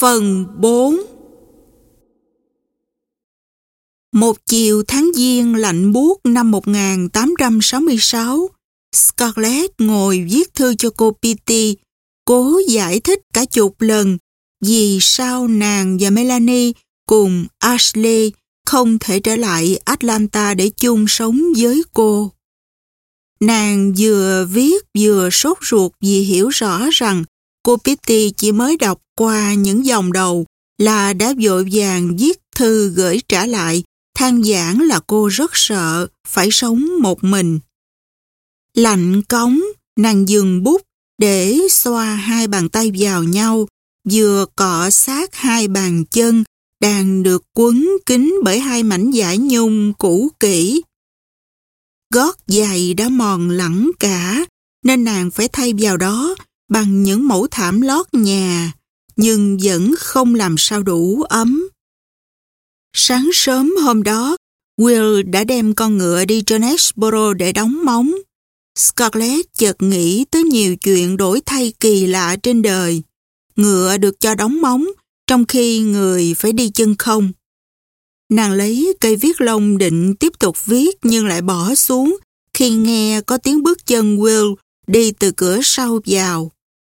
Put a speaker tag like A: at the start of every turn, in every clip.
A: Phần 4 Một chiều tháng Giêng lạnh buốt năm 1866, Scarlett ngồi viết thư cho cô Pitty, cố giải thích cả chục lần vì sao nàng và Melanie cùng Ashley không thể trở lại Atlanta để chung sống với cô. Nàng vừa viết vừa sốt ruột vì hiểu rõ rằng cô Pitty chỉ mới đọc qua những dòng đầu là đã vội vàng viết thư gửi trả lại, than giảng là cô rất sợ phải sống một mình. Lạnh cống, nàng dừng bút để xoa hai bàn tay vào nhau, vừa cọ sát hai bàn chân đang được quấn kín bởi hai mảnh vải nhung cũ kỹ. Gót giày đã mòn lẳng cả, nên nàng phải thay vào đó bằng những mẫu thảm lót nhà, nhưng vẫn không làm sao đủ ấm. Sáng sớm hôm đó, Will đã đem con ngựa đi Jonesboro để đóng móng. Scarlett chợt nghĩ tới nhiều chuyện đổi thay kỳ lạ trên đời. Ngựa được cho đóng móng, trong khi người phải đi chân không. Nàng lấy cây viết lông định tiếp tục viết nhưng lại bỏ xuống khi nghe có tiếng bước chân Will đi từ cửa sau vào.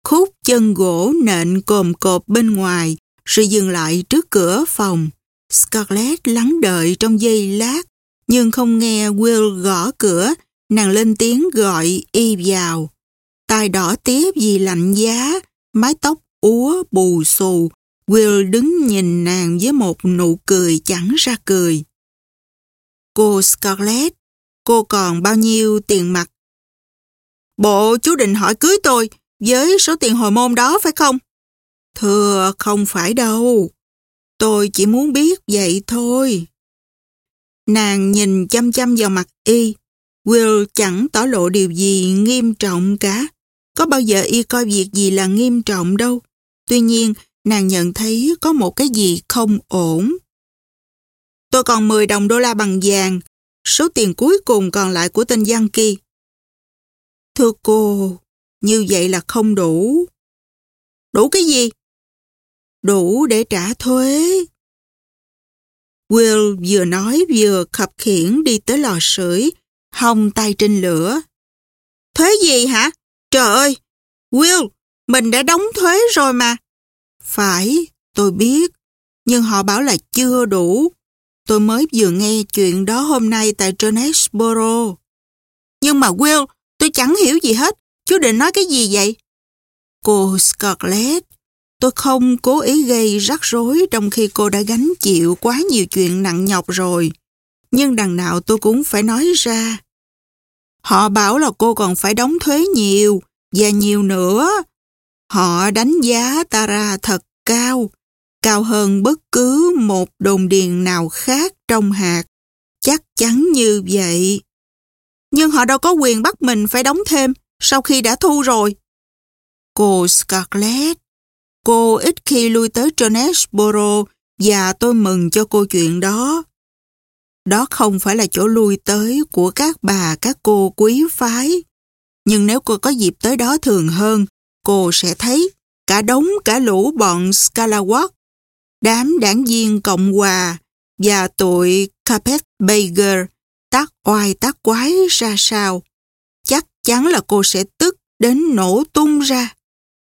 A: Khúc chân gỗ nện cồm cộp bên ngoài rồi dừng lại trước cửa phòng. Scarlett lắng đợi trong giây lát nhưng không nghe Will gõ cửa nàng lên tiếng gọi y vào. Tai đỏ tiếp vì lạnh giá, mái tóc úa bù xù, Will đứng nhìn nàng với một nụ cười chẳng ra cười. Cô Scarlett, cô còn bao nhiêu tiền mặt? Bộ chú định hỏi cưới tôi với số tiền hồi môn đó phải không? Thưa không phải đâu. Tôi chỉ muốn biết vậy thôi. Nàng nhìn chăm chăm vào mặt y. Will chẳng tỏ lộ điều gì nghiêm trọng cả. Có bao giờ y coi việc gì là nghiêm trọng đâu. Tuy nhiên, nàng nhận thấy có một cái gì không ổn. Tôi còn 10 đồng đô la bằng vàng, số tiền cuối cùng còn lại của tên Giang Kỳ. Thưa cô, như vậy là không đủ. Đủ cái gì? Đủ để trả thuế. Will vừa nói vừa khập khiển đi tới lò sưởi, hông tay trên lửa. Thuế gì hả? Trời ơi! Will, mình đã đóng thuế rồi mà. Phải, tôi biết, nhưng họ bảo là chưa đủ. Tôi mới vừa nghe chuyện đó hôm nay tại Jonesboro. Nhưng mà Will, tôi chẳng hiểu gì hết. Chú định nói cái gì vậy? Cô Scarlett, tôi không cố ý gây rắc rối trong khi cô đã gánh chịu quá nhiều chuyện nặng nhọc rồi. Nhưng đằng nào tôi cũng phải nói ra. Họ bảo là cô còn phải đóng thuế nhiều, và nhiều nữa. Họ đánh giá Tara thật cao, cao hơn bất cứ một đồn điền nào khác trong hạt. Chắc chắn như vậy. Nhưng họ đâu có quyền bắt mình phải đóng thêm sau khi đã thu rồi. Cô Scarlett, cô ít khi lui tới Jonesboro và tôi mừng cho cô chuyện đó. Đó không phải là chỗ lui tới của các bà các cô quý phái. Nhưng nếu cô có dịp tới đó thường hơn, cô sẽ thấy cả đống cả lũ bọn Scalawatt, đám đảng viên Cộng Hòa và tụi Capet Baker tác oai tác quái ra sao. Chắn là cô sẽ tức đến nổ tung ra.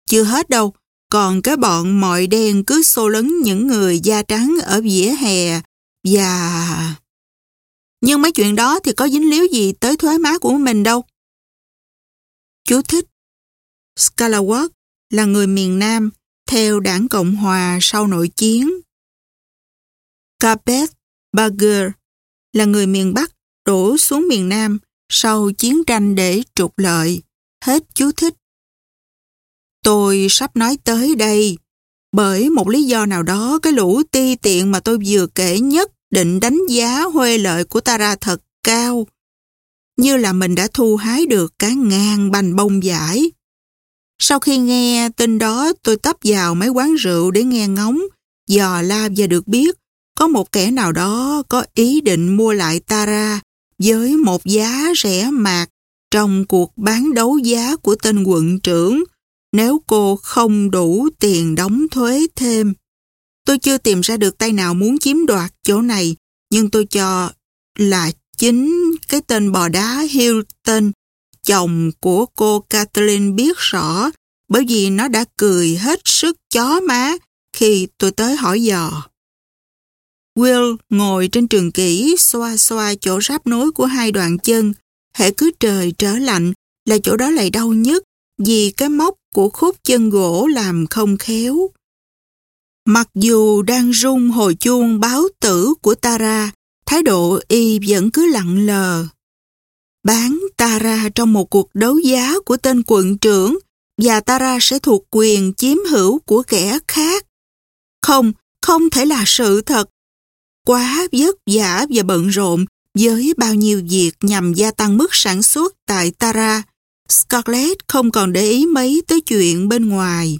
A: Chưa hết đâu, còn cái bọn mọi đen cứ xô lấn những người da trắng ở vỉa hè và... Nhưng mấy chuyện đó thì có dính líu gì tới thuế má của mình đâu. Chú thích Scalawatt là người miền Nam theo đảng Cộng Hòa sau nội chiến. Capet Bagger là người miền Bắc đổ xuống miền Nam sau chiến tranh để trục lợi. Hết chú thích. Tôi sắp nói tới đây bởi một lý do nào đó cái lũ ti tiện mà tôi vừa kể nhất định đánh giá huê lợi của ta ra thật cao như là mình đã thu hái được cả ngàn bành bông giải. Sau khi nghe tin đó tôi tấp vào mấy quán rượu để nghe ngóng, dò la và được biết có một kẻ nào đó có ý định mua lại Tara với một giá rẻ mạt trong cuộc bán đấu giá của tên quận trưởng nếu cô không đủ tiền đóng thuế thêm. Tôi chưa tìm ra được tay nào muốn chiếm đoạt chỗ này, nhưng tôi cho là chính cái tên bò đá Hilton, chồng của cô Kathleen biết rõ bởi vì nó đã cười hết sức chó má khi tôi tới hỏi dò. Will ngồi trên trường kỷ xoa xoa chỗ ráp nối của hai đoạn chân. Hệ cứ trời trở lạnh là chỗ đó lại đau nhất vì cái móc của khúc chân gỗ làm không khéo. Mặc dù đang rung hồi chuông báo tử của Tara, thái độ y vẫn cứ lặng lờ. Bán Tara trong một cuộc đấu giá của tên quận trưởng và Tara sẽ thuộc quyền chiếm hữu của kẻ khác. Không, không thể là sự thật. Quá vất vả và bận rộn với bao nhiêu việc nhằm gia tăng mức sản xuất tại Tara, Scarlett không còn để ý mấy tới chuyện bên ngoài.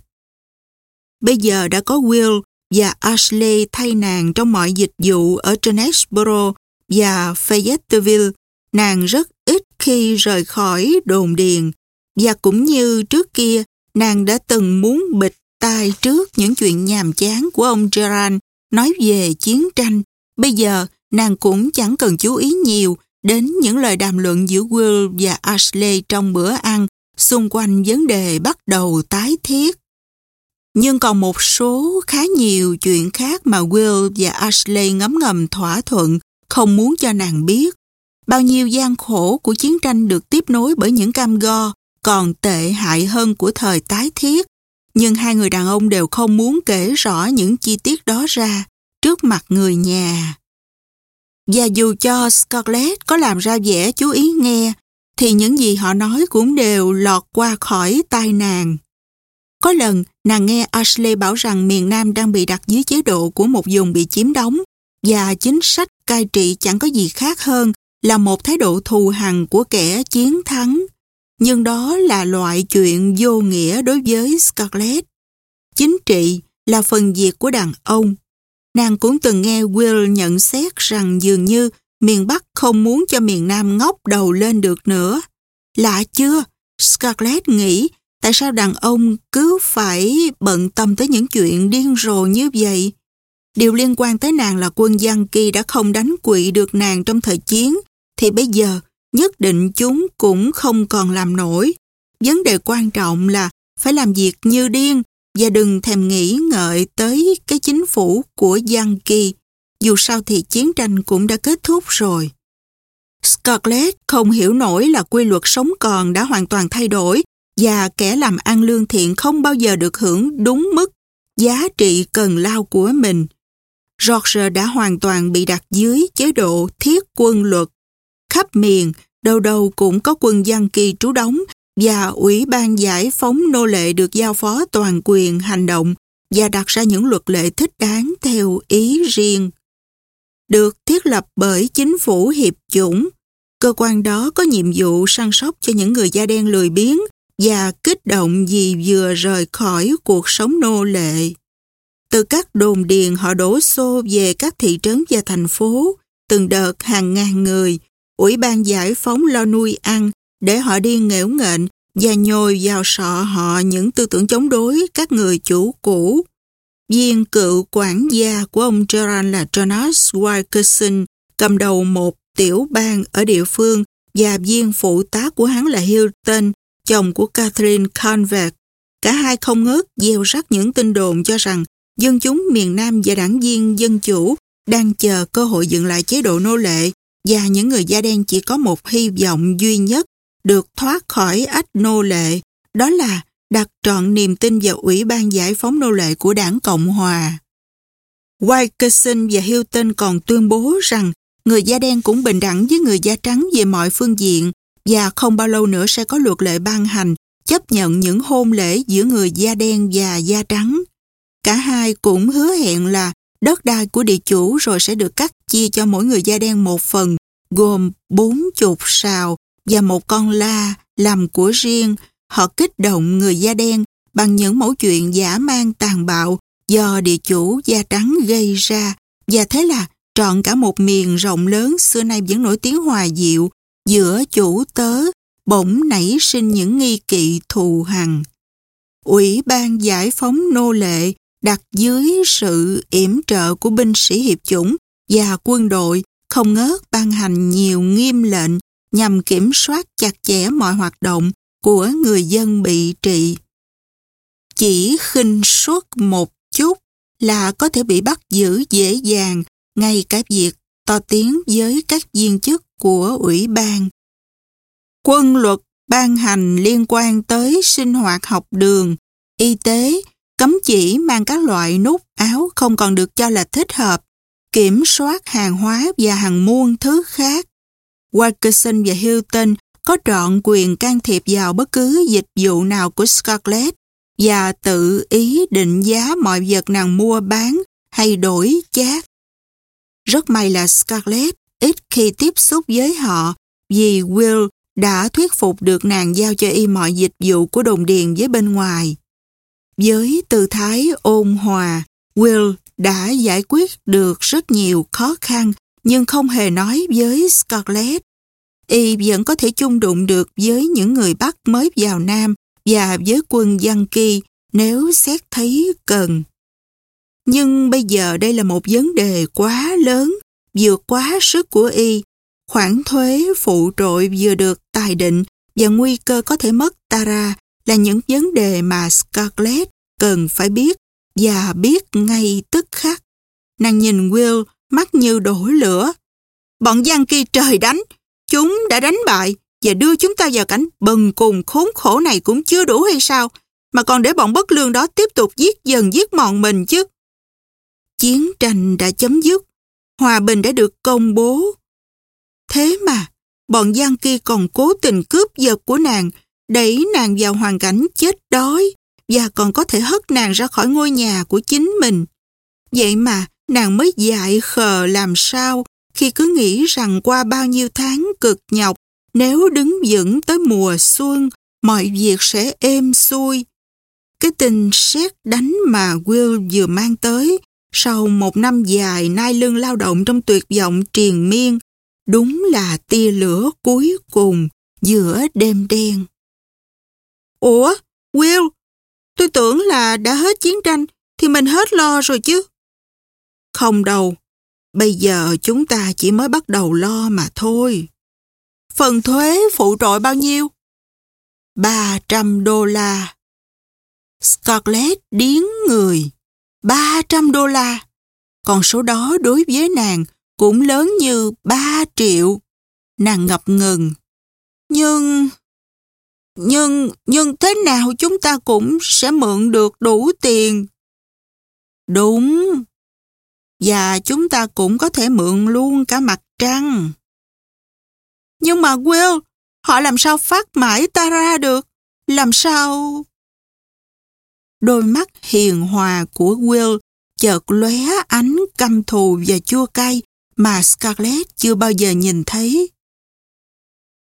A: Bây giờ đã có Will và Ashley thay nàng trong mọi dịch vụ ở Jonesboro và Fayetteville. Nàng rất ít khi rời khỏi đồn điền và cũng như trước kia nàng đã từng muốn bịt tai trước những chuyện nhàm chán của ông Gerard nói về chiến tranh. Bây giờ, nàng cũng chẳng cần chú ý nhiều đến những lời đàm luận giữa Will và Ashley trong bữa ăn xung quanh vấn đề bắt đầu tái thiết. Nhưng còn một số khá nhiều chuyện khác mà Will và Ashley ngấm ngầm thỏa thuận không muốn cho nàng biết. Bao nhiêu gian khổ của chiến tranh được tiếp nối bởi những cam go còn tệ hại hơn của thời tái thiết. Nhưng hai người đàn ông đều không muốn kể rõ những chi tiết đó ra trước mặt người nhà. Và dù cho Scarlett có làm ra vẻ chú ý nghe, thì những gì họ nói cũng đều lọt qua khỏi tai nàng. Có lần, nàng nghe Ashley bảo rằng miền Nam đang bị đặt dưới chế độ của một vùng bị chiếm đóng và chính sách cai trị chẳng có gì khác hơn là một thái độ thù hằn của kẻ chiến thắng. Nhưng đó là loại chuyện vô nghĩa đối với Scarlett. Chính trị là phần việc của đàn ông. Nàng cũng từng nghe Will nhận xét rằng dường như miền Bắc không muốn cho miền Nam ngóc đầu lên được nữa. Lạ chưa? Scarlett nghĩ tại sao đàn ông cứ phải bận tâm tới những chuyện điên rồ như vậy? Điều liên quan tới nàng là quân Giang Kỳ đã không đánh quỵ được nàng trong thời chiến, thì bây giờ nhất định chúng cũng không còn làm nổi. Vấn đề quan trọng là phải làm việc như điên và đừng thèm nghĩ ngợi tới cái chính phủ của Giang Kỳ. Dù sao thì chiến tranh cũng đã kết thúc rồi. Scarlett không hiểu nổi là quy luật sống còn đã hoàn toàn thay đổi và kẻ làm ăn lương thiện không bao giờ được hưởng đúng mức giá trị cần lao của mình. George đã hoàn toàn bị đặt dưới chế độ thiết quân luật. Khắp miền, đâu đâu cũng có quân Giang Kỳ trú đóng và Ủy ban giải phóng nô lệ được giao phó toàn quyền hành động và đặt ra những luật lệ thích đáng theo ý riêng. Được thiết lập bởi chính phủ hiệp chủng, cơ quan đó có nhiệm vụ săn sóc cho những người da đen lười biếng và kích động vì vừa rời khỏi cuộc sống nô lệ. Từ các đồn điền họ đổ xô về các thị trấn và thành phố, từng đợt hàng ngàn người, Ủy ban giải phóng lo nuôi ăn để họ đi nghễu nghện và nhồi vào sọ họ những tư tưởng chống đối các người chủ cũ. Viên cựu quản gia của ông Gerard là Jonas Wilkerson cầm đầu một tiểu bang ở địa phương và viên phụ tá của hắn là Hilton, chồng của Catherine Convert. Cả hai không ngớt gieo rắc những tin đồn cho rằng dân chúng miền Nam và đảng viên Dân Chủ đang chờ cơ hội dựng lại chế độ nô lệ và những người da đen chỉ có một hy vọng duy nhất được thoát khỏi ách nô lệ, đó là đặt trọn niềm tin vào Ủy ban giải phóng nô lệ của đảng Cộng Hòa. Wilkerson và Hilton còn tuyên bố rằng người da đen cũng bình đẳng với người da trắng về mọi phương diện và không bao lâu nữa sẽ có luật lệ ban hành chấp nhận những hôn lễ giữa người da đen và da trắng. Cả hai cũng hứa hẹn là đất đai của địa chủ rồi sẽ được cắt chia cho mỗi người da đen một phần, gồm bốn chục sào và một con la làm của riêng. Họ kích động người da đen bằng những mẫu chuyện giả mang tàn bạo do địa chủ da trắng gây ra và thế là trọn cả một miền rộng lớn xưa nay vẫn nổi tiếng hòa diệu giữa chủ tớ bỗng nảy sinh những nghi kỵ thù hằn. Ủy ban giải phóng nô lệ đặt dưới sự yểm trợ của binh sĩ hiệp chủng và quân đội không ngớt ban hành nhiều nghiêm lệnh nhằm kiểm soát chặt chẽ mọi hoạt động của người dân bị trị. Chỉ khinh suất một chút là có thể bị bắt giữ dễ dàng ngay cả việc to tiếng với các viên chức của ủy ban. Quân luật ban hành liên quan tới sinh hoạt học đường, y tế, cấm chỉ mang các loại nút áo không còn được cho là thích hợp, kiểm soát hàng hóa và hàng muôn thứ khác. Wilkerson và Hilton có trọn quyền can thiệp vào bất cứ dịch vụ nào của Scarlett và tự ý định giá mọi vật nàng mua bán hay đổi chát. Rất may là Scarlett ít khi tiếp xúc với họ vì Will đã thuyết phục được nàng giao cho y mọi dịch vụ của đồn điền với bên ngoài. Với tư thái ôn hòa, Will đã giải quyết được rất nhiều khó khăn nhưng không hề nói với Scarlett. Y vẫn có thể chung đụng được với những người Bắc mới vào Nam và với quân Yankee nếu xét thấy cần. Nhưng bây giờ đây là một vấn đề quá lớn, vượt quá sức của Y. Khoản thuế phụ trội vừa được tài định và nguy cơ có thể mất Tara là những vấn đề mà Scarlett cần phải biết và biết ngay tức khắc. Nàng nhìn Will mắt như đổ lửa. Bọn Giang Kỳ trời đánh, chúng đã đánh bại và đưa chúng ta vào cảnh bần cùng khốn khổ này cũng chưa đủ hay sao, mà còn để bọn bất lương đó tiếp tục giết dần giết mòn mình chứ. Chiến tranh đã chấm dứt, hòa bình đã được công bố. Thế mà, bọn Giang Kỳ còn cố tình cướp giật của nàng, đẩy nàng vào hoàn cảnh chết đói và còn có thể hất nàng ra khỏi ngôi nhà của chính mình. Vậy mà, nàng mới dại khờ làm sao khi cứ nghĩ rằng qua bao nhiêu tháng cực nhọc, nếu đứng vững tới mùa xuân, mọi việc sẽ êm xuôi. Cái tình xét đánh mà Will vừa mang tới sau một năm dài nai lưng lao động trong tuyệt vọng triền miên, đúng là tia lửa cuối cùng giữa đêm đen. Ủa, Will, tôi tưởng là đã hết chiến tranh thì mình hết lo rồi chứ. Không đâu, bây giờ chúng ta chỉ mới bắt đầu lo mà thôi. Phần thuế phụ trội bao nhiêu? 300 đô la. Scarlett điến người. 300 đô la. Còn số đó đối với nàng cũng lớn như 3 triệu. Nàng ngập ngừng. Nhưng... Nhưng, nhưng thế nào chúng ta cũng sẽ mượn được đủ tiền. Đúng. Và chúng ta cũng có thể mượn luôn cả mặt trăng. Nhưng mà Will, họ làm sao phát mãi ta ra được? Làm sao... Đôi mắt hiền hòa của Will chợt lóe ánh căm thù và chua cay mà Scarlett chưa bao giờ nhìn thấy.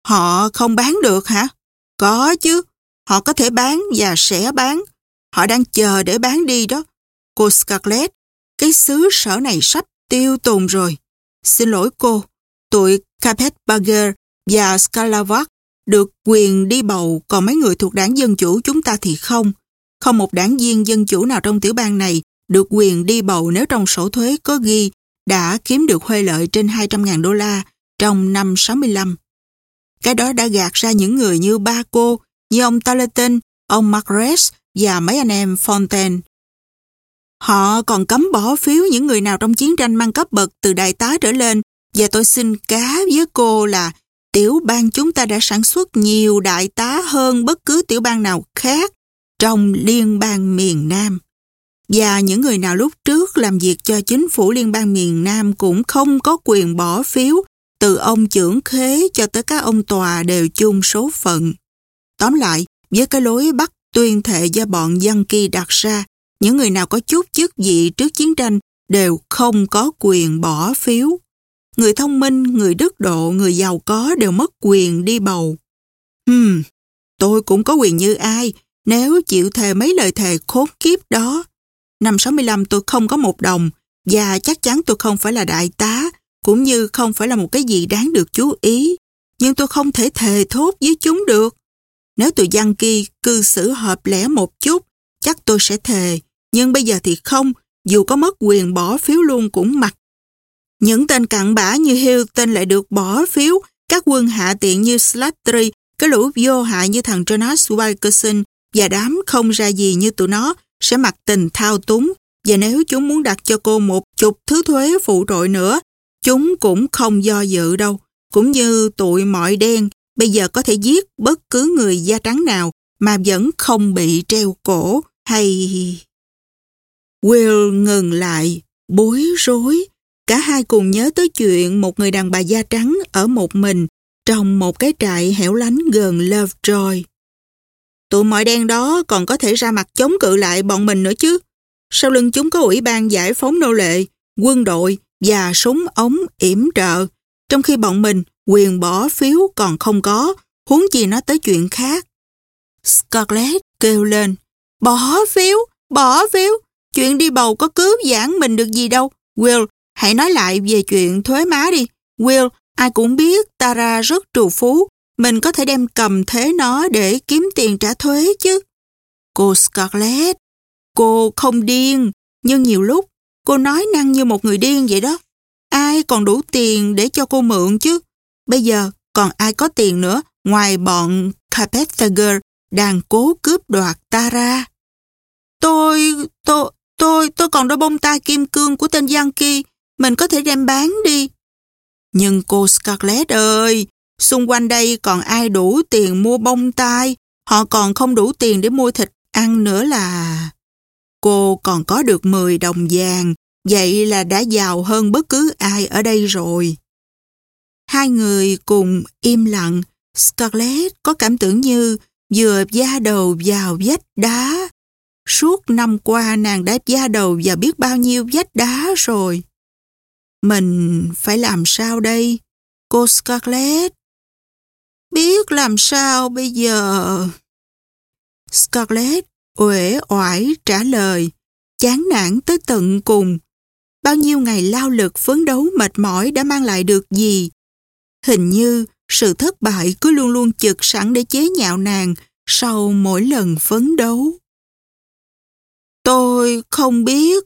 A: Họ không bán được hả? Có chứ, họ có thể bán và sẽ bán. Họ đang chờ để bán đi đó. Cô Scarlett, cái xứ sở này sắp tiêu tùng rồi. Xin lỗi cô, tụi Carpetbagger và Skalavak được quyền đi bầu, còn mấy người thuộc đảng Dân Chủ chúng ta thì không. Không một đảng viên Dân Chủ nào trong tiểu bang này được quyền đi bầu nếu trong sổ thuế có ghi đã kiếm được huê lợi trên 200.000 đô la trong năm 65. Cái đó đã gạt ra những người như ba cô, như ông Tarleton, ông Margaret và mấy anh em Fontaine. Họ còn cấm bỏ phiếu những người nào trong chiến tranh mang cấp bậc từ đại tá trở lên và tôi xin cá với cô là tiểu bang chúng ta đã sản xuất nhiều đại tá hơn bất cứ tiểu bang nào khác trong liên bang miền Nam. Và những người nào lúc trước làm việc cho chính phủ liên bang miền Nam cũng không có quyền bỏ phiếu từ ông trưởng khế cho tới các ông tòa đều chung số phận. Tóm lại, với cái lối bắt tuyên thệ do bọn dân kỳ đặt ra, những người nào có chút chức vị trước chiến tranh đều không có quyền bỏ phiếu. Người thông minh, người đức độ, người giàu có đều mất quyền đi bầu. Hmm, tôi cũng có quyền như ai nếu chịu thề mấy lời thề khốn kiếp đó. Năm 65 tôi không có một đồng và chắc chắn tôi không phải là đại tá cũng như không phải là một cái gì đáng được chú ý. Nhưng tôi không thể thề thốt với chúng được. Nếu tụi Giang Kỳ cư xử hợp lẽ một chút chắc tôi sẽ thề. Nhưng bây giờ thì không, dù có mất quyền bỏ phiếu luôn cũng mặc. Những tên cặn bã như Hilton lại được bỏ phiếu, các quân hạ tiện như Slattery, cái lũ vô hại như thằng Jonas Wilkerson và đám không ra gì như tụi nó sẽ mặc tình thao túng và nếu chúng muốn đặt cho cô một chục thứ thuế phụ trội nữa, chúng cũng không do dự đâu. Cũng như tụi mọi đen bây giờ có thể giết bất cứ người da trắng nào mà vẫn không bị treo cổ hay... Will ngừng lại, bối rối. Cả hai cùng nhớ tới chuyện một người đàn bà da trắng ở một mình trong một cái trại hẻo lánh gần Lovejoy. Tụi mọi đen đó còn có thể ra mặt chống cự lại bọn mình nữa chứ. Sau lưng chúng có ủy ban giải phóng nô lệ, quân đội và súng ống yểm trợ. Trong khi bọn mình quyền bỏ phiếu còn không có, huống gì nó tới chuyện khác. Scarlett kêu lên, bỏ phiếu, bỏ phiếu, chuyện đi bầu có cướp giảng mình được gì đâu. Will, hãy nói lại về chuyện thuế má đi. Will, ai cũng biết Tara rất trù phú, mình có thể đem cầm thế nó để kiếm tiền trả thuế chứ. Cô Scarlett, cô không điên, nhưng nhiều lúc cô nói năng như một người điên vậy đó. Ai còn đủ tiền để cho cô mượn chứ? Bây giờ còn ai có tiền nữa ngoài bọn Carpethager đang cố cướp đoạt Tara? Tôi, tôi, tôi, tôi còn đôi bông tai kim cương của tên Yankee, mình có thể đem bán đi. Nhưng cô Scarlett ơi, xung quanh đây còn ai đủ tiền mua bông tai, họ còn không đủ tiền để mua thịt ăn nữa là... Cô còn có được 10 đồng vàng, vậy là đã giàu hơn bất cứ ai ở đây rồi. Hai người cùng im lặng, Scarlett có cảm tưởng như vừa da đầu vào vách đá. Suốt năm qua nàng đã da đầu và biết bao nhiêu vách đá rồi. Mình phải làm sao đây? Cô Scarlett. Biết làm sao bây giờ? Scarlett uể oải trả lời, chán nản tới tận cùng. Bao nhiêu ngày lao lực phấn đấu mệt mỏi đã mang lại được gì? Hình như sự thất bại cứ luôn luôn chực sẵn để chế nhạo nàng sau mỗi lần phấn đấu. Tôi không biết,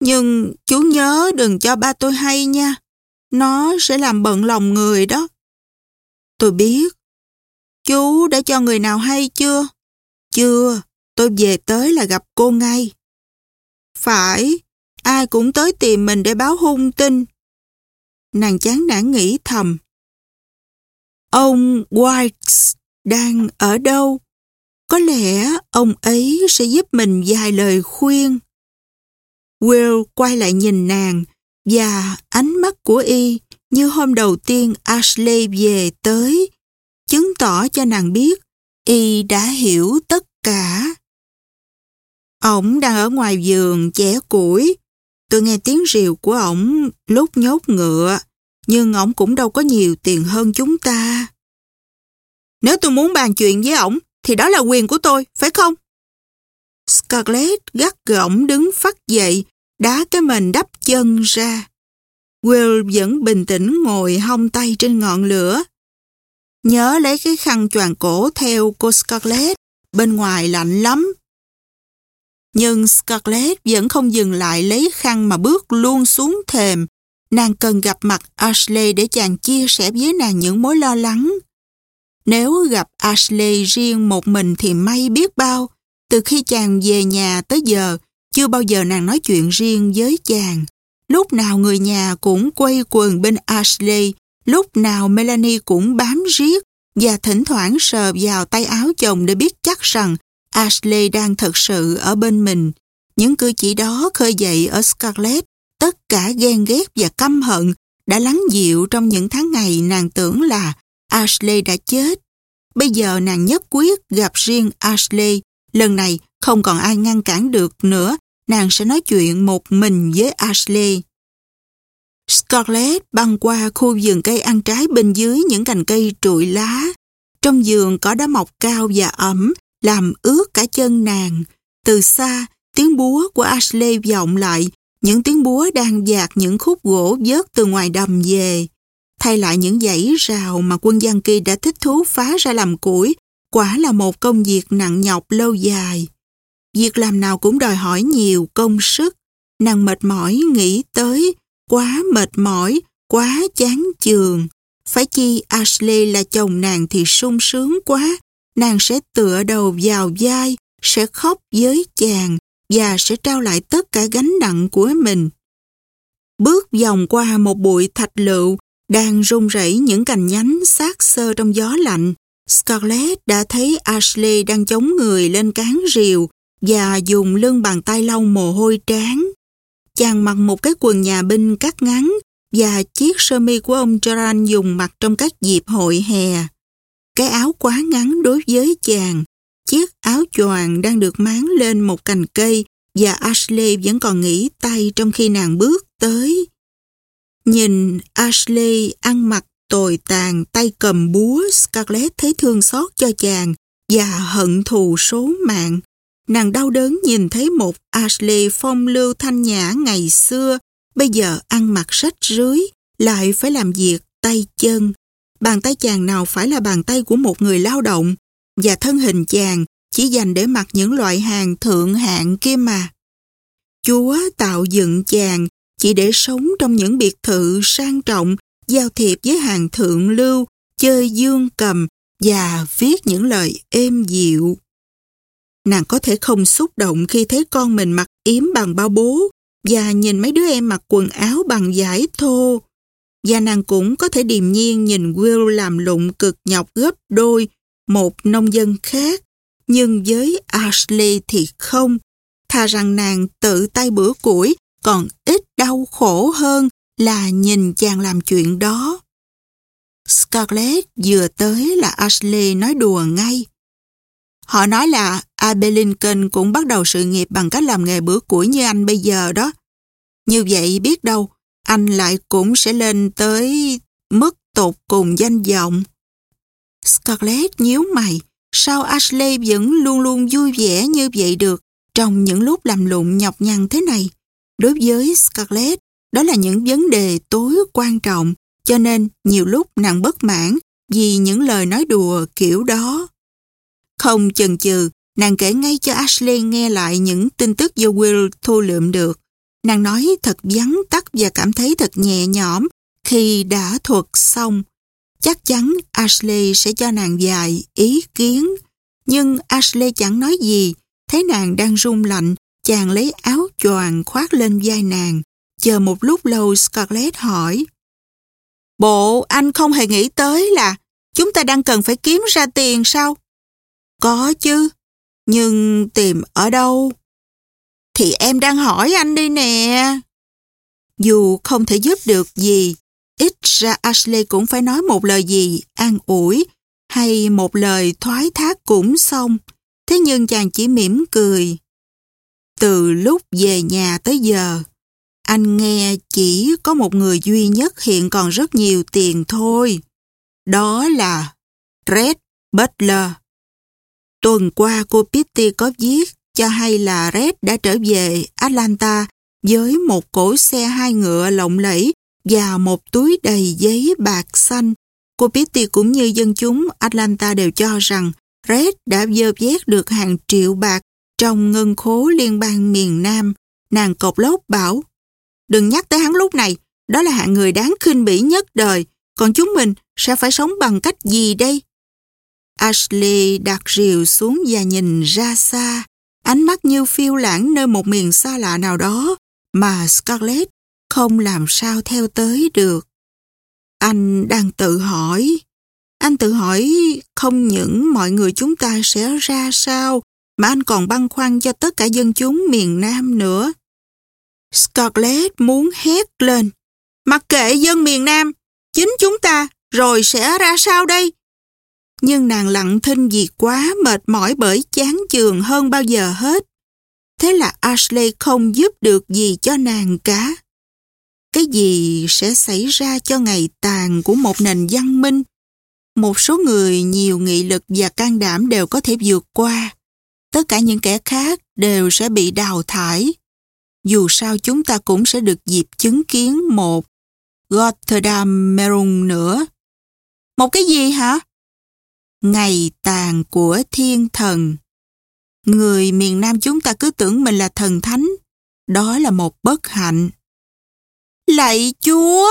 A: nhưng chú nhớ đừng cho ba tôi hay nha. Nó sẽ làm bận lòng người đó. Tôi biết. Chú đã cho người nào hay chưa? Chưa, tôi về tới là gặp cô ngay. Phải, ai cũng tới tìm mình để báo hung tin. Nàng chán nản nghĩ thầm. Ông White đang ở đâu? Có lẽ ông ấy sẽ giúp mình vài lời khuyên. Will quay lại nhìn nàng và ánh mắt của y như hôm đầu tiên Ashley về tới, chứng tỏ cho nàng biết y đã hiểu tất cả. Ông đang ở ngoài giường chẻ củi. Tôi nghe tiếng rìu của ổng lúc nhốt ngựa nhưng ổng cũng đâu có nhiều tiền hơn chúng ta. Nếu tôi muốn bàn chuyện với ổng, thì đó là quyền của tôi, phải không? Scarlett gắt gỏng đứng phát dậy, đá cái mền đắp chân ra. Will vẫn bình tĩnh ngồi hông tay trên ngọn lửa. Nhớ lấy cái khăn choàng cổ theo cô Scarlett, bên ngoài lạnh lắm. Nhưng Scarlett vẫn không dừng lại lấy khăn mà bước luôn xuống thềm, Nàng cần gặp mặt Ashley để chàng chia sẻ với nàng những mối lo lắng. Nếu gặp Ashley riêng một mình thì may biết bao. Từ khi chàng về nhà tới giờ, chưa bao giờ nàng nói chuyện riêng với chàng. Lúc nào người nhà cũng quay quần bên Ashley, lúc nào Melanie cũng bám riết và thỉnh thoảng sờ vào tay áo chồng để biết chắc rằng Ashley đang thật sự ở bên mình. Những cử chỉ đó khơi dậy ở Scarlett Tất cả ghen ghét và căm hận đã lắng dịu trong những tháng ngày nàng tưởng là Ashley đã chết. Bây giờ nàng nhất quyết gặp riêng Ashley. Lần này không còn ai ngăn cản được nữa. Nàng sẽ nói chuyện một mình với Ashley. Scarlett băng qua khu vườn cây ăn trái bên dưới những cành cây trụi lá. Trong vườn có đá mọc cao và ẩm, làm ướt cả chân nàng. Từ xa, tiếng búa của Ashley vọng lại những tiếng búa đang dạt những khúc gỗ vớt từ ngoài đầm về. Thay lại những dãy rào mà quân Giang Kỳ đã thích thú phá ra làm củi, quả là một công việc nặng nhọc lâu dài. việc làm nào cũng đòi hỏi nhiều công sức. Nàng mệt mỏi nghĩ tới, quá mệt mỏi, quá chán chường. Phải chi Ashley là chồng nàng thì sung sướng quá, nàng sẽ tựa đầu vào vai, sẽ khóc với chàng và sẽ trao lại tất cả gánh nặng của mình. Bước vòng qua một bụi thạch lựu đang rung rẩy những cành nhánh sát sơ trong gió lạnh. Scarlett đã thấy Ashley đang chống người lên cán rìu và dùng lưng bàn tay lau mồ hôi trán. Chàng mặc một cái quần nhà binh cắt ngắn và chiếc sơ mi của ông Gerard dùng mặc trong các dịp hội hè. Cái áo quá ngắn đối với chàng, chiếc áo choàng đang được máng lên một cành cây và Ashley vẫn còn nghỉ tay trong khi nàng bước tới. Nhìn Ashley ăn mặc tồi tàn tay cầm búa, Scarlett thấy thương xót cho chàng và hận thù số mạng. Nàng đau đớn nhìn thấy một Ashley phong lưu thanh nhã ngày xưa, bây giờ ăn mặc rách rưới, lại phải làm việc tay chân. Bàn tay chàng nào phải là bàn tay của một người lao động, và thân hình chàng chỉ dành để mặc những loại hàng thượng hạng kia mà. Chúa tạo dựng chàng chỉ để sống trong những biệt thự sang trọng, giao thiệp với hàng thượng lưu, chơi dương cầm và viết những lời êm dịu. Nàng có thể không xúc động khi thấy con mình mặc yếm bằng bao bố và nhìn mấy đứa em mặc quần áo bằng vải thô. Và nàng cũng có thể điềm nhiên nhìn Will làm lụng cực nhọc gấp đôi một nông dân khác. Nhưng với Ashley thì không. Thà rằng nàng tự tay bữa củi còn ít đau khổ hơn là nhìn chàng làm chuyện đó. Scarlett vừa tới là Ashley nói đùa ngay. Họ nói là Abe Lincoln cũng bắt đầu sự nghiệp bằng cách làm nghề bữa củi như anh bây giờ đó. Như vậy biết đâu, anh lại cũng sẽ lên tới mức tột cùng danh vọng. Scarlett nhíu mày, sao Ashley vẫn luôn luôn vui vẻ như vậy được trong những lúc làm lụng nhọc nhằn thế này? Đối với Scarlett, đó là những vấn đề tối quan trọng, cho nên nhiều lúc nàng bất mãn vì những lời nói đùa kiểu đó. Không chần chừ, nàng kể ngay cho Ashley nghe lại những tin tức do Will thu lượm được. Nàng nói thật vắn tắt và cảm thấy thật nhẹ nhõm khi đã thuật xong. Chắc chắn Ashley sẽ cho nàng vài ý kiến. Nhưng Ashley chẳng nói gì, thấy nàng đang run lạnh Chàng lấy áo choàng khoác lên vai nàng. Chờ một lúc lâu Scarlett hỏi. Bộ anh không hề nghĩ tới là chúng ta đang cần phải kiếm ra tiền sao? Có chứ, nhưng tìm ở đâu? Thì em đang hỏi anh đi nè. Dù không thể giúp được gì, ít ra Ashley cũng phải nói một lời gì an ủi hay một lời thoái thác cũng xong. Thế nhưng chàng chỉ mỉm cười. Từ lúc về nhà tới giờ, anh nghe chỉ có một người duy nhất hiện còn rất nhiều tiền thôi. Đó là Red Butler. Tuần qua cô Pitty có viết cho hay là Red đã trở về Atlanta với một cỗ xe hai ngựa lộng lẫy và một túi đầy giấy bạc xanh. Cô Pitty cũng như dân chúng Atlanta đều cho rằng Red đã dơ vét được hàng triệu bạc trong ngân khố liên bang miền Nam, nàng cột lốt bảo Đừng nhắc tới hắn lúc này, đó là hạng người đáng khinh bỉ nhất đời, còn chúng mình sẽ phải sống bằng cách gì đây? Ashley đặt rìu xuống và nhìn ra xa, ánh mắt như phiêu lãng nơi một miền xa lạ nào đó mà Scarlett không làm sao theo tới được. Anh đang tự hỏi, anh tự hỏi không những mọi người chúng ta sẽ ra sao mà anh còn băn khoăn cho tất cả dân chúng miền Nam nữa. Scarlett muốn hét lên. Mặc kệ dân miền Nam, chính chúng ta rồi sẽ ra sao đây? Nhưng nàng lặng thinh vì quá mệt mỏi bởi chán chường hơn bao giờ hết. Thế là Ashley không giúp được gì cho nàng cả. Cái gì sẽ xảy ra cho ngày tàn của một nền văn minh? Một số người nhiều nghị lực và can đảm đều có thể vượt qua tất cả những kẻ khác đều sẽ bị đào thải. Dù sao chúng ta cũng sẽ được dịp chứng kiến một Gotterdam Merung nữa. Một cái gì hả? Ngày tàn của thiên thần. Người miền Nam chúng ta cứ tưởng mình là thần thánh. Đó là một bất hạnh. Lạy Chúa!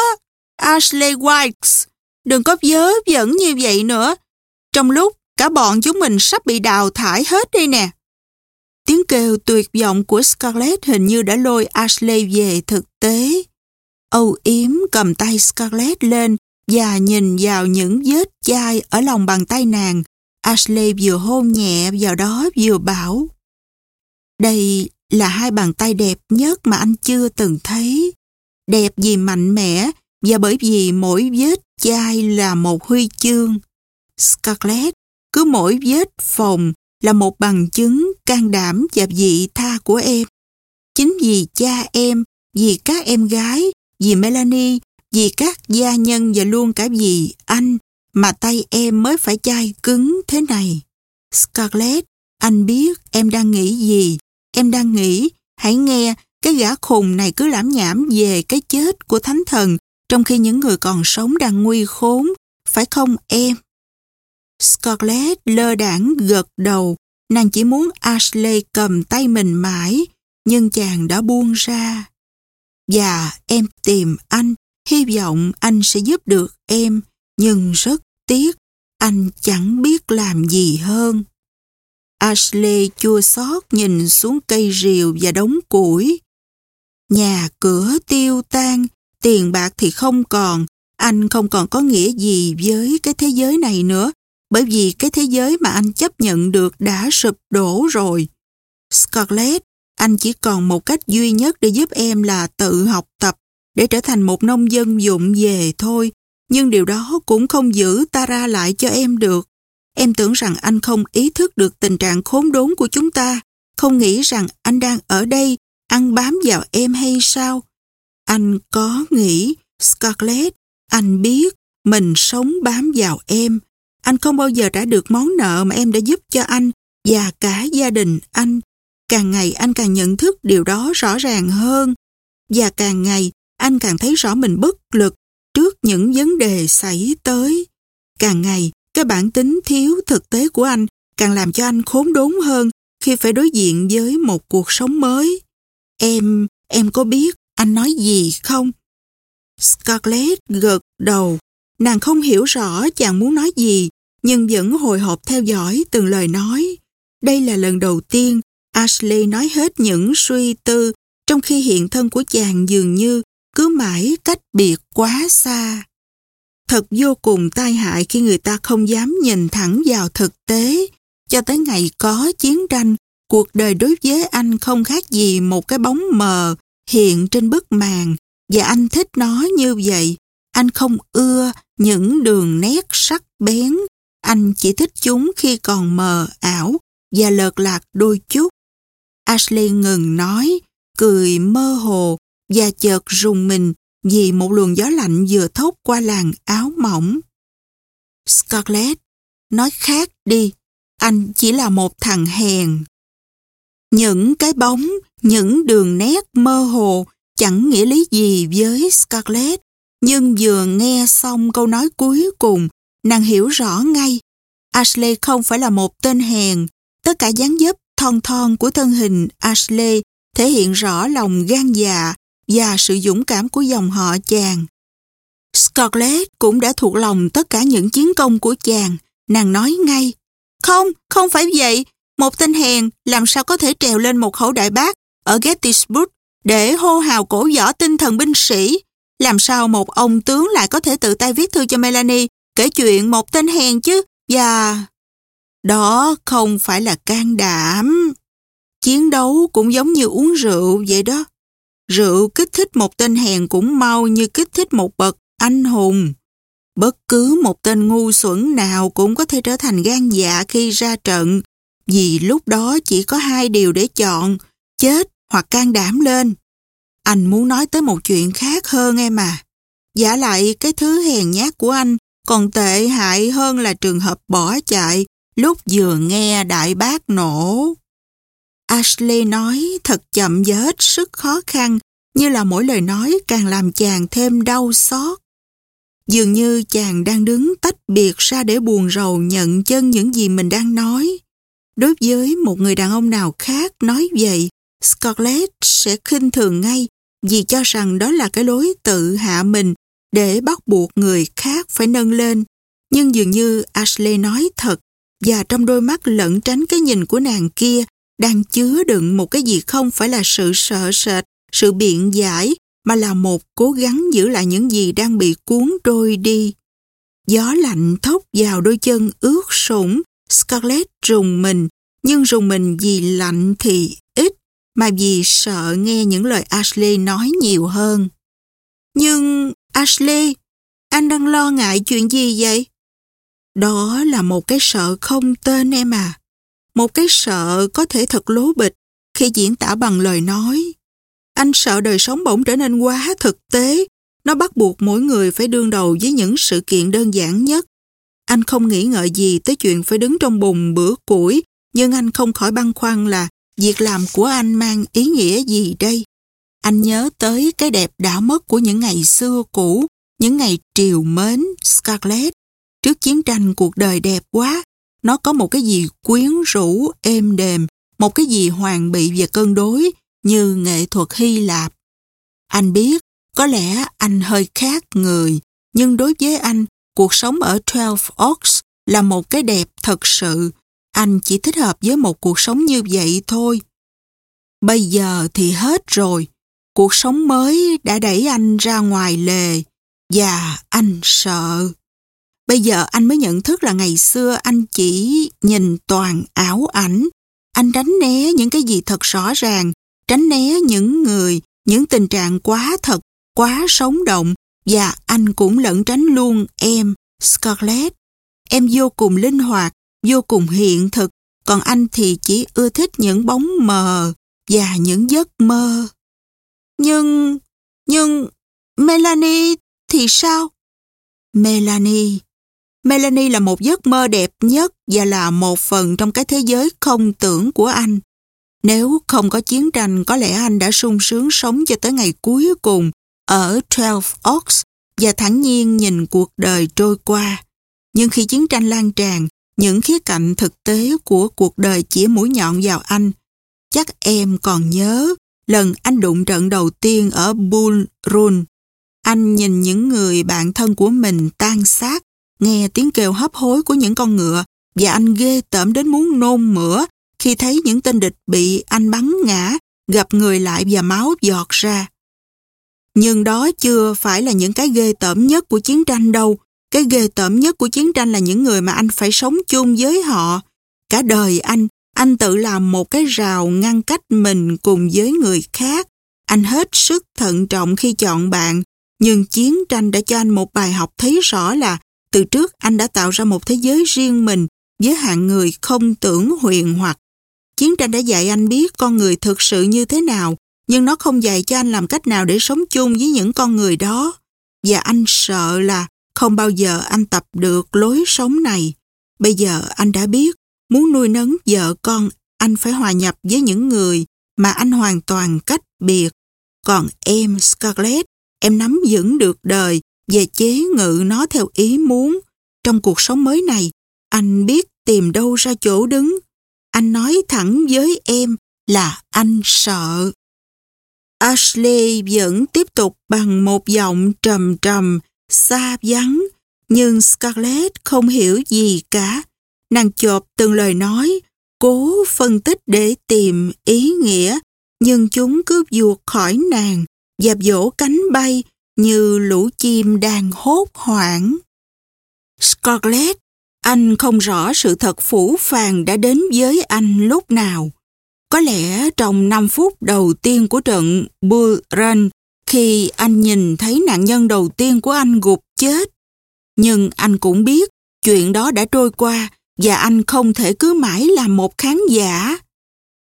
A: Ashley White, đừng có dớ dẫn như vậy nữa. Trong lúc cả bọn chúng mình sắp bị đào thải hết đây nè. Tiếng kêu tuyệt vọng của Scarlett hình như đã lôi Ashley về thực tế. Âu yếm cầm tay Scarlett lên và nhìn vào những vết chai ở lòng bàn tay nàng. Ashley vừa hôn nhẹ vào đó vừa bảo. Đây là hai bàn tay đẹp nhất mà anh chưa từng thấy. Đẹp vì mạnh mẽ và bởi vì mỗi vết chai là một huy chương. Scarlett, cứ mỗi vết phòng là một bằng chứng can đảm và vị tha của em. Chính vì cha em, vì các em gái, vì Melanie, vì các gia nhân và luôn cả vì anh mà tay em mới phải chai cứng thế này. Scarlett, anh biết em đang nghĩ gì. Em đang nghĩ, hãy nghe cái gã khùng này cứ lãm nhảm về cái chết của thánh thần trong khi những người còn sống đang nguy khốn, phải không em? Scarlett lơ đảng gật đầu, nàng chỉ muốn Ashley cầm tay mình mãi, nhưng chàng đã buông ra. Và em tìm anh, hy vọng anh sẽ giúp được em, nhưng rất tiếc, anh chẳng biết làm gì hơn. Ashley chua xót nhìn xuống cây rìu và đống củi. Nhà cửa tiêu tan, tiền bạc thì không còn, anh không còn có nghĩa gì với cái thế giới này nữa, bởi vì cái thế giới mà anh chấp nhận được đã sụp đổ rồi. Scarlett, anh chỉ còn một cách duy nhất để giúp em là tự học tập để trở thành một nông dân dụng về thôi. Nhưng điều đó cũng không giữ Tara lại cho em được. Em tưởng rằng anh không ý thức được tình trạng khốn đốn của chúng ta, không nghĩ rằng anh đang ở đây ăn bám vào em hay sao? Anh có nghĩ, Scarlett, anh biết mình sống bám vào em. Anh không bao giờ trả được món nợ mà em đã giúp cho anh và cả gia đình anh. Càng ngày anh càng nhận thức điều đó rõ ràng hơn. Và càng ngày anh càng thấy rõ mình bất lực trước những vấn đề xảy tới. Càng ngày, cái bản tính thiếu thực tế của anh càng làm cho anh khốn đốn hơn khi phải đối diện với một cuộc sống mới. Em, em có biết anh nói gì không? Scarlett gật đầu. Nàng không hiểu rõ chàng muốn nói gì, nhưng vẫn hồi hộp theo dõi từng lời nói. Đây là lần đầu tiên Ashley nói hết những suy tư trong khi hiện thân của chàng dường như cứ mãi cách biệt quá xa. Thật vô cùng tai hại khi người ta không dám nhìn thẳng vào thực tế. Cho tới ngày có chiến tranh, cuộc đời đối với anh không khác gì một cái bóng mờ hiện trên bức màn và anh thích nó như vậy. Anh không ưa những đường nét sắc bén. Anh chỉ thích chúng khi còn mờ ảo và lợt lạc đôi chút. Ashley ngừng nói, cười mơ hồ và chợt rùng mình vì một luồng gió lạnh vừa thốc qua làn áo mỏng. Scarlett, nói khác đi, anh chỉ là một thằng hèn. Những cái bóng, những đường nét mơ hồ chẳng nghĩa lý gì với Scarlett, nhưng vừa nghe xong câu nói cuối cùng, nàng hiểu rõ ngay. Ashley không phải là một tên hèn, tất cả dáng dấp thon thon của thân hình Ashley thể hiện rõ lòng gan dạ và sự dũng cảm của dòng họ chàng. Scarlett cũng đã thuộc lòng tất cả những chiến công của chàng. Nàng nói ngay, không, không phải vậy. Một tên hèn làm sao có thể trèo lên một khẩu đại bác ở Gettysburg để hô hào cổ võ tinh thần binh sĩ. Làm sao một ông tướng lại có thể tự tay viết thư cho Melanie kể chuyện một tên hèn chứ? Và... Đó không phải là can đảm. Chiến đấu cũng giống như uống rượu vậy đó. Rượu kích thích một tên hèn cũng mau như kích thích một bậc anh hùng. Bất cứ một tên ngu xuẩn nào cũng có thể trở thành gan dạ khi ra trận, vì lúc đó chỉ có hai điều để chọn, chết hoặc can đảm lên. Anh muốn nói tới một chuyện khác hơn em à. Giả lại cái thứ hèn nhát của anh còn tệ hại hơn là trường hợp bỏ chạy lúc vừa nghe đại bác nổ. Ashley nói thật chậm và hết sức khó khăn, như là mỗi lời nói càng làm chàng thêm đau xót. Dường như chàng đang đứng tách biệt ra để buồn rầu nhận chân những gì mình đang nói. Đối với một người đàn ông nào khác nói vậy, Scarlett sẽ khinh thường ngay vì cho rằng đó là cái lối tự hạ mình để bắt buộc người khác phải nâng lên. Nhưng dường như Ashley nói thật và trong đôi mắt lẫn tránh cái nhìn của nàng kia đang chứa đựng một cái gì không phải là sự sợ sệt, sự biện giải mà là một cố gắng giữ lại những gì đang bị cuốn trôi đi. Gió lạnh thốc vào đôi chân ướt sũng, Scarlett rùng mình, nhưng rùng mình vì lạnh thì ít, mà vì sợ nghe những lời Ashley nói nhiều hơn. Nhưng Ashley, anh đang lo ngại chuyện gì vậy? Đó là một cái sợ không tên em à. Một cái sợ có thể thật lố bịch khi diễn tả bằng lời nói. Anh sợ đời sống bỗng trở nên quá thực tế. Nó bắt buộc mỗi người phải đương đầu với những sự kiện đơn giản nhất. Anh không nghĩ ngợi gì tới chuyện phải đứng trong bùn bữa củi, nhưng anh không khỏi băn khoăn là việc làm của anh mang ý nghĩa gì đây. Anh nhớ tới cái đẹp đã mất của những ngày xưa cũ, những ngày triều mến Scarlett. Trước chiến tranh cuộc đời đẹp quá, nó có một cái gì quyến rũ, êm đềm, một cái gì hoàn bị và cân đối như nghệ thuật Hy Lạp. Anh biết, có lẽ anh hơi khác người, nhưng đối với anh, cuộc sống ở Twelve Oaks là một cái đẹp thật sự. Anh chỉ thích hợp với một cuộc sống như vậy thôi. Bây giờ thì hết rồi. Cuộc sống mới đã đẩy anh ra ngoài lề và anh sợ. Bây giờ anh mới nhận thức là ngày xưa anh chỉ nhìn toàn ảo ảnh. Anh tránh né những cái gì thật rõ ràng, tránh né những người, những tình trạng quá thật, quá sống động và anh cũng lẫn tránh luôn em, Scarlett. Em vô cùng linh hoạt, vô cùng hiện thực, còn anh thì chỉ ưa thích những bóng mờ và những giấc mơ. Nhưng, nhưng, Melanie thì sao? Melanie Melanie là một giấc mơ đẹp nhất và là một phần trong cái thế giới không tưởng của anh. Nếu không có chiến tranh, có lẽ anh đã sung sướng sống cho tới ngày cuối cùng ở Twelve Oaks và thẳng nhiên nhìn cuộc đời trôi qua. Nhưng khi chiến tranh lan tràn, những khía cạnh thực tế của cuộc đời chỉ mũi nhọn vào anh. Chắc em còn nhớ lần anh đụng trận đầu tiên ở Bull Run. Anh nhìn những người bạn thân của mình tan xác nghe tiếng kêu hấp hối của những con ngựa và anh ghê tởm đến muốn nôn mửa khi thấy những tên địch bị anh bắn ngã, gặp người lại và máu giọt ra. Nhưng đó chưa phải là những cái ghê tởm nhất của chiến tranh đâu. Cái ghê tởm nhất của chiến tranh là những người mà anh phải sống chung với họ. Cả đời anh, anh tự làm một cái rào ngăn cách mình cùng với người khác. Anh hết sức thận trọng khi chọn bạn, nhưng chiến tranh đã cho anh một bài học thấy rõ là từ trước anh đã tạo ra một thế giới riêng mình với hạng người không tưởng huyền hoặc. Chiến tranh đã dạy anh biết con người thực sự như thế nào, nhưng nó không dạy cho anh làm cách nào để sống chung với những con người đó. Và anh sợ là không bao giờ anh tập được lối sống này. Bây giờ anh đã biết, muốn nuôi nấng vợ con, anh phải hòa nhập với những người mà anh hoàn toàn cách biệt. Còn em, Scarlett, em nắm vững được đời và chế ngự nó theo ý muốn. Trong cuộc sống mới này, anh biết tìm đâu ra chỗ đứng. Anh nói thẳng với em là anh sợ. Ashley vẫn tiếp tục bằng một giọng trầm trầm, xa vắng, nhưng Scarlett không hiểu gì cả. Nàng chộp từng lời nói, cố phân tích để tìm ý nghĩa, nhưng chúng cứ vuột khỏi nàng dạp dỗ cánh bay như lũ chim đang hốt hoảng. Scarlett, anh không rõ sự thật phủ phàng đã đến với anh lúc nào. Có lẽ trong 5 phút đầu tiên của trận Bull Run, khi anh nhìn thấy nạn nhân đầu tiên của anh gục chết. Nhưng anh cũng biết chuyện đó đã trôi qua và anh không thể cứ mãi làm một khán giả.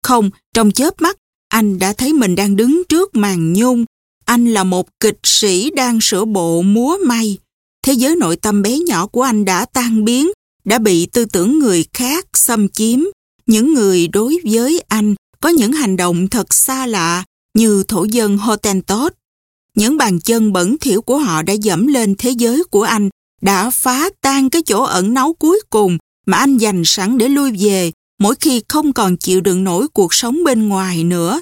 A: Không, trong chớp mắt, anh đã thấy mình đang đứng trước màn nhung anh là một kịch sĩ đang sửa bộ múa may. Thế giới nội tâm bé nhỏ của anh đã tan biến, đã bị tư tưởng người khác xâm chiếm. Những người đối với anh có những hành động thật xa lạ như thổ dân Hottentot. Những bàn chân bẩn thỉu của họ đã dẫm lên thế giới của anh, đã phá tan cái chỗ ẩn náu cuối cùng mà anh dành sẵn để lui về mỗi khi không còn chịu đựng nổi cuộc sống bên ngoài nữa.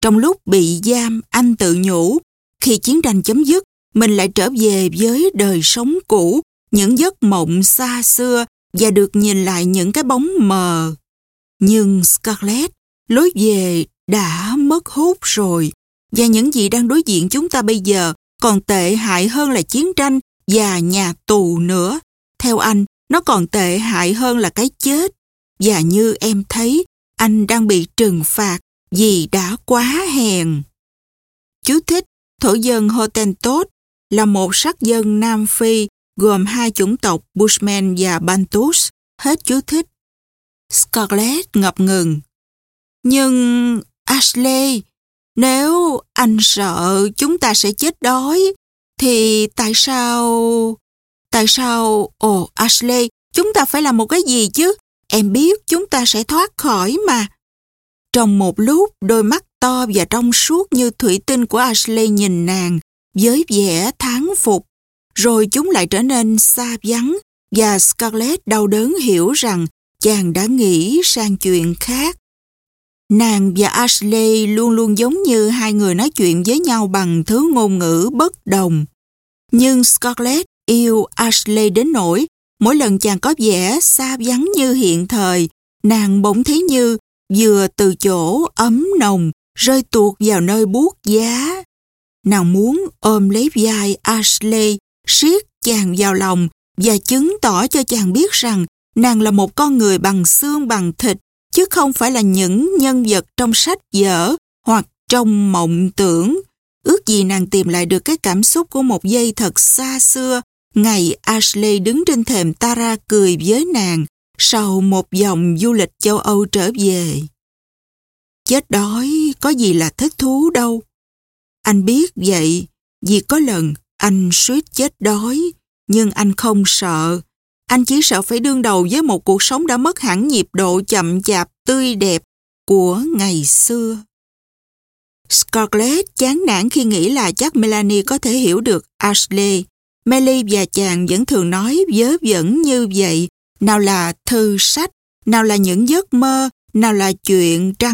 A: Trong lúc bị giam, anh tự nhủ, khi chiến tranh chấm dứt, mình lại trở về với đời sống cũ, những giấc mộng xa xưa và được nhìn lại những cái bóng mờ. Nhưng Scarlett, lối về đã mất hút rồi, và những gì đang đối diện chúng ta bây giờ còn tệ hại hơn là chiến tranh và nhà tù nữa. Theo anh, nó còn tệ hại hơn là cái chết. Và như em thấy, anh đang bị trừng phạt vì đã quá hèn. Chú thích, thổ dân Hottentot là một sắc dân Nam Phi gồm hai chủng tộc Bushman và Bantus. Hết chú thích. Scarlett ngập ngừng. Nhưng Ashley, nếu anh sợ chúng ta sẽ chết đói, thì tại sao... Tại sao... Ồ, Ashley, chúng ta phải làm một cái gì chứ? Em biết chúng ta sẽ thoát khỏi mà. Trong một lúc, đôi mắt to và trong suốt như thủy tinh của Ashley nhìn nàng với vẻ tháng phục. Rồi chúng lại trở nên xa vắng và Scarlett đau đớn hiểu rằng chàng đã nghĩ sang chuyện khác. Nàng và Ashley luôn luôn giống như hai người nói chuyện với nhau bằng thứ ngôn ngữ bất đồng. Nhưng Scarlett yêu Ashley đến nỗi mỗi lần chàng có vẻ xa vắng như hiện thời, nàng bỗng thấy như vừa từ chỗ ấm nồng rơi tuột vào nơi buốt giá. Nàng muốn ôm lấy vai Ashley, siết chàng vào lòng và chứng tỏ cho chàng biết rằng nàng là một con người bằng xương bằng thịt chứ không phải là những nhân vật trong sách vở hoặc trong mộng tưởng. Ước gì nàng tìm lại được cái cảm xúc của một giây thật xa xưa, ngày Ashley đứng trên thềm Tara cười với nàng sau một vòng du lịch châu Âu trở về. Chết đói có gì là thích thú đâu. Anh biết vậy, vì có lần anh suýt chết đói, nhưng anh không sợ. Anh chỉ sợ phải đương đầu với một cuộc sống đã mất hẳn nhịp độ chậm chạp, tươi đẹp của ngày xưa. Scarlett chán nản khi nghĩ là chắc Melanie có thể hiểu được Ashley. Melly và chàng vẫn thường nói vớ vẩn như vậy, nào là thư sách, nào là những giấc mơ, nào là chuyện trăng